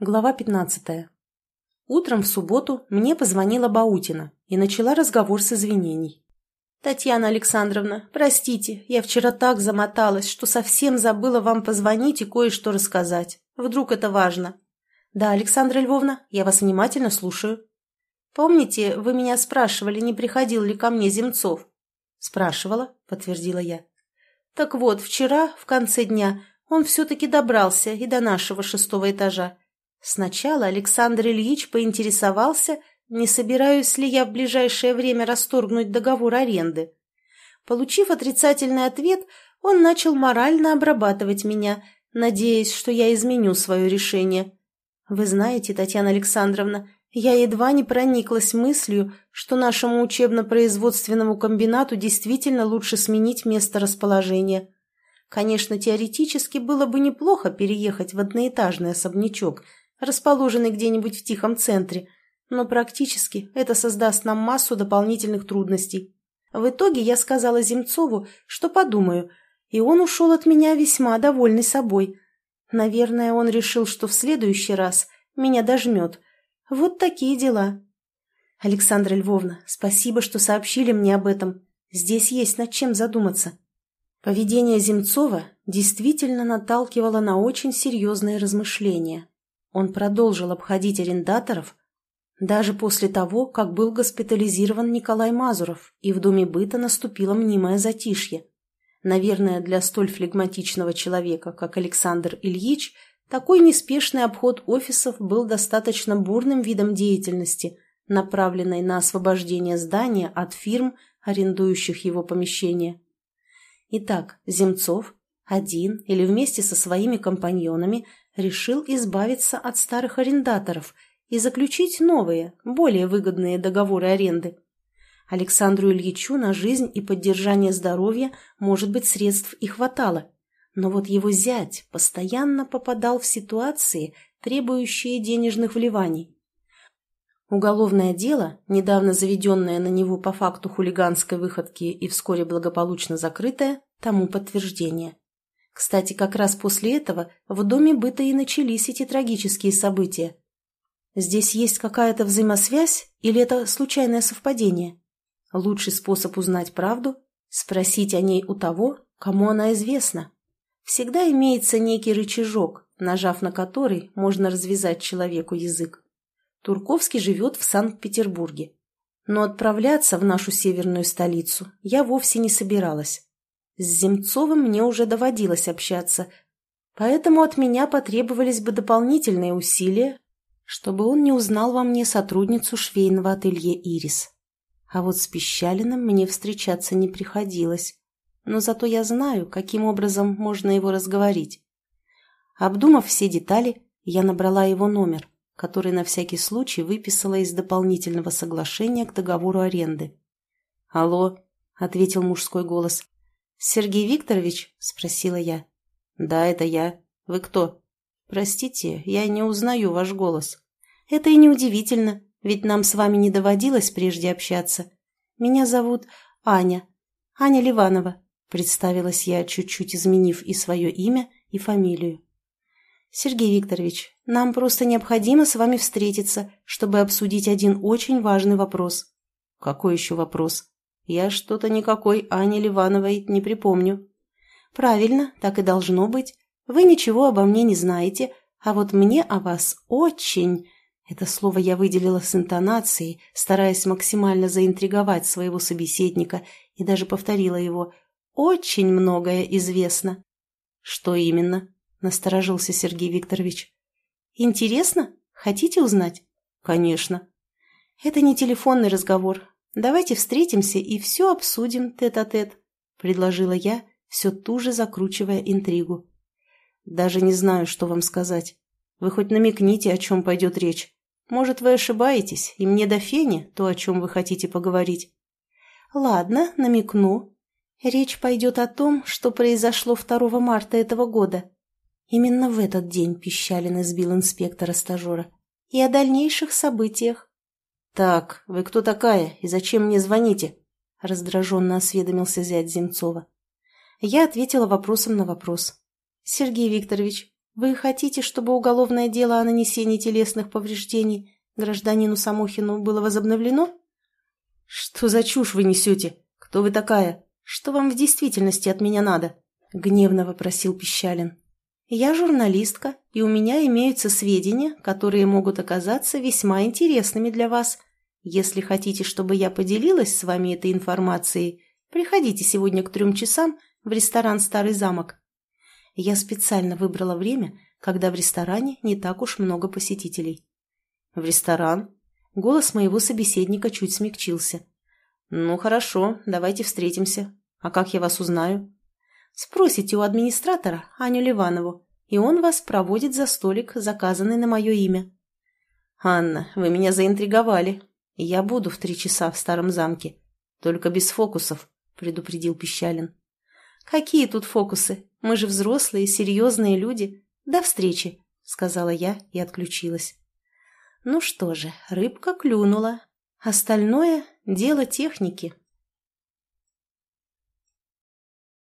Глава 15. Утром в субботу мне позвонила Баутина и начала разговор с извинений. «Татьяна Александровна, простите, я вчера так замоталась, что совсем забыла вам позвонить и кое-что рассказать. Вдруг это важно?» «Да, Александра Львовна, я вас внимательно слушаю». «Помните, вы меня спрашивали, не приходил ли ко мне Земцов?» «Спрашивала», — подтвердила я. «Так вот, вчера, в конце дня, он все-таки добрался и до нашего шестого этажа. Сначала Александр Ильич поинтересовался, не собираюсь ли я в ближайшее время расторгнуть договор аренды. Получив отрицательный ответ, он начал морально обрабатывать меня, надеясь, что я изменю свое решение. Вы знаете, Татьяна Александровна, я едва не прониклась мыслью, что нашему учебно-производственному комбинату действительно лучше сменить место расположения. Конечно, теоретически было бы неплохо переехать в одноэтажный особнячок, расположенный где-нибудь в тихом центре, но практически это создаст нам массу дополнительных трудностей. В итоге я сказала Земцову, что подумаю, и он ушел от меня весьма довольный собой. Наверное, он решил, что в следующий раз меня дожмет. Вот такие дела. Александра Львовна, спасибо, что сообщили мне об этом. Здесь есть над чем задуматься. Поведение Земцова действительно наталкивало на очень серьезные размышления. Он продолжил обходить арендаторов даже после того, как был госпитализирован Николай Мазуров, и в доме быта наступило мнимое затишье. Наверное, для столь флегматичного человека, как Александр Ильич, такой неспешный обход офисов был достаточно бурным видом деятельности, направленной на освобождение здания от фирм, арендующих его помещения. Итак, Земцов, один или вместе со своими компаньонами, решил избавиться от старых арендаторов и заключить новые, более выгодные договоры аренды. Александру Ильичу на жизнь и поддержание здоровья, может быть, средств и хватало. Но вот его зять постоянно попадал в ситуации, требующие денежных вливаний. Уголовное дело, недавно заведенное на него по факту хулиганской выходки и вскоре благополучно закрытое, тому подтверждение. Кстати, как раз после этого в доме быта и начались эти трагические события. Здесь есть какая-то взаимосвязь или это случайное совпадение? Лучший способ узнать правду – спросить о ней у того, кому она известна. Всегда имеется некий рычажок, нажав на который можно развязать человеку язык. Турковский живет в Санкт-Петербурге. Но отправляться в нашу северную столицу я вовсе не собиралась. С Земцовым мне уже доводилось общаться, поэтому от меня потребовались бы дополнительные усилия, чтобы он не узнал во мне сотрудницу швейного ателье «Ирис». А вот с Пещалиным мне встречаться не приходилось, но зато я знаю, каким образом можно его разговорить. Обдумав все детали, я набрала его номер – который на всякий случай выписала из дополнительного соглашения к договору аренды. «Алло», — ответил мужской голос. «Сергей Викторович?» — спросила я. «Да, это я. Вы кто?» «Простите, я не узнаю ваш голос». «Это и не удивительно, ведь нам с вами не доводилось прежде общаться. Меня зовут Аня. Аня Ливанова», — представилась я, чуть-чуть изменив и свое имя, и фамилию. «Сергей Викторович, нам просто необходимо с вами встретиться, чтобы обсудить один очень важный вопрос». «Какой еще вопрос? Я что-то никакой Ани Ливановой не припомню». «Правильно, так и должно быть. Вы ничего обо мне не знаете, а вот мне о вас очень...» Это слово я выделила с интонацией, стараясь максимально заинтриговать своего собеседника, и даже повторила его. «Очень многое известно». «Что именно?» – насторожился Сергей Викторович. «Интересно? Хотите узнать?» «Конечно». «Это не телефонный разговор. Давайте встретимся и все обсудим тет-а-тет», -тет, предложила я, все туже закручивая интригу. «Даже не знаю, что вам сказать. Вы хоть намекните, о чем пойдет речь. Может, вы ошибаетесь, и мне до фени то, о чем вы хотите поговорить». «Ладно, намекну. Речь пойдет о том, что произошло 2 марта этого года. Именно в этот день Пищалин избил инспектора-стажера. И о дальнейших событиях. «Так, вы кто такая и зачем мне звоните?» раздраженно осведомился зять Земцова. Я ответила вопросом на вопрос. «Сергей Викторович, Вы хотите, чтобы уголовное дело о нанесении телесных повреждений гражданину Самохину было возобновлено? Что за чушь вы несете? Кто вы такая? Что вам в действительности от меня надо? Гневно вопросил Пищалин. Я журналистка, и у меня имеются сведения, которые могут оказаться весьма интересными для вас. Если хотите, чтобы я поделилась с вами этой информацией, приходите сегодня к трем часам в ресторан «Старый замок». Я специально выбрала время, когда в ресторане не так уж много посетителей. В ресторан? Голос моего собеседника чуть смягчился. Ну, хорошо, давайте встретимся. А как я вас узнаю? Спросите у администратора Аню Ливанову, и он вас проводит за столик, заказанный на мое имя. «Анна, вы меня заинтриговали. Я буду в три часа в старом замке. Только без фокусов», — предупредил Пищалин. «Какие тут фокусы? Мы же взрослые, серьезные люди. До встречи», — сказала я и отключилась. Ну что же, рыбка клюнула. Остальное — дело техники.